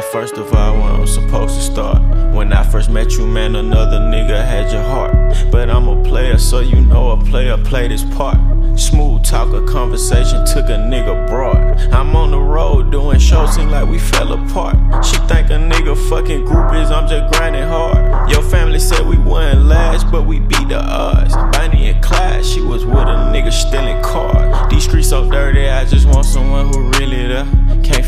First of all, where I'm supposed to start. When I first met you, man, another nigga had your heart. But I'm a player, so you know a player played his part. Smooth talk, a conversation took a nigga broad. I'm on the road doing shows, seem like we fell apart. She think a nigga fucking groupies, I'm just grinding hard. Your family said we wouldn't last, but we beat the odds. Bonnie and Clyde, she was with a nigga stealing cars. These streets so dirty, I just want someone who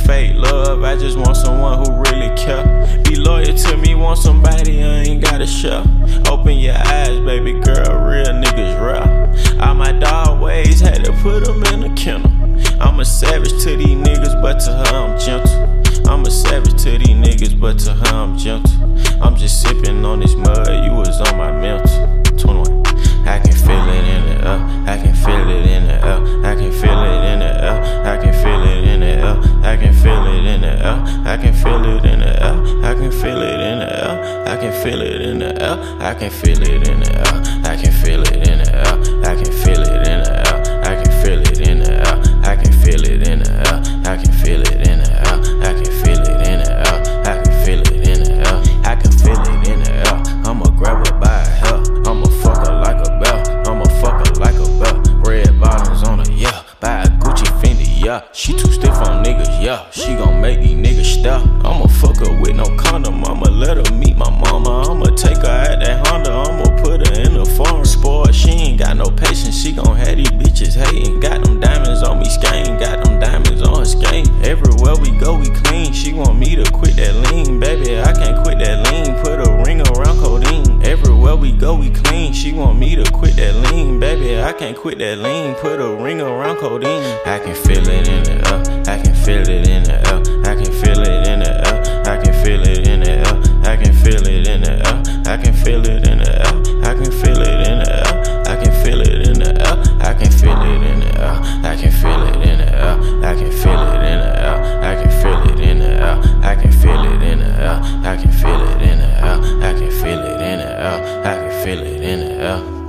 fake love, I just want someone who really care. Be loyal to me, want somebody I ain't gotta share. Open your eyes, baby girl, real niggas rare. All my dog ways had to put them in a kennel. I'm a savage to these niggas, but to her I'm gentle. I'm a savage to these niggas, but to her I'm gentle. I'm just sipping on this mud, you was on my mental. 21. I can feel it in the air, I can feel it in the air, I can feel it in the air, I can feel it in the air, I can feel it in the air, I can feel it in the air, I can feel it yeah. She too stiff on niggas, yeah. She gon' make these niggas stop. I'ma fuck her with I can't quit that lean. Put a ring around codeine. I can feel it in the air. I can feel it in the air. I can feel it in the air. I can feel it in the air. I can feel it in the air. I can feel it in the air. I can feel it in the air. I can feel it in the air. I can feel it in the air. I can feel it in the air. I can feel it in the air. I can feel it in the air. I can feel it in the air. I can feel it in the air. I can feel it in the air. I can feel it in the air.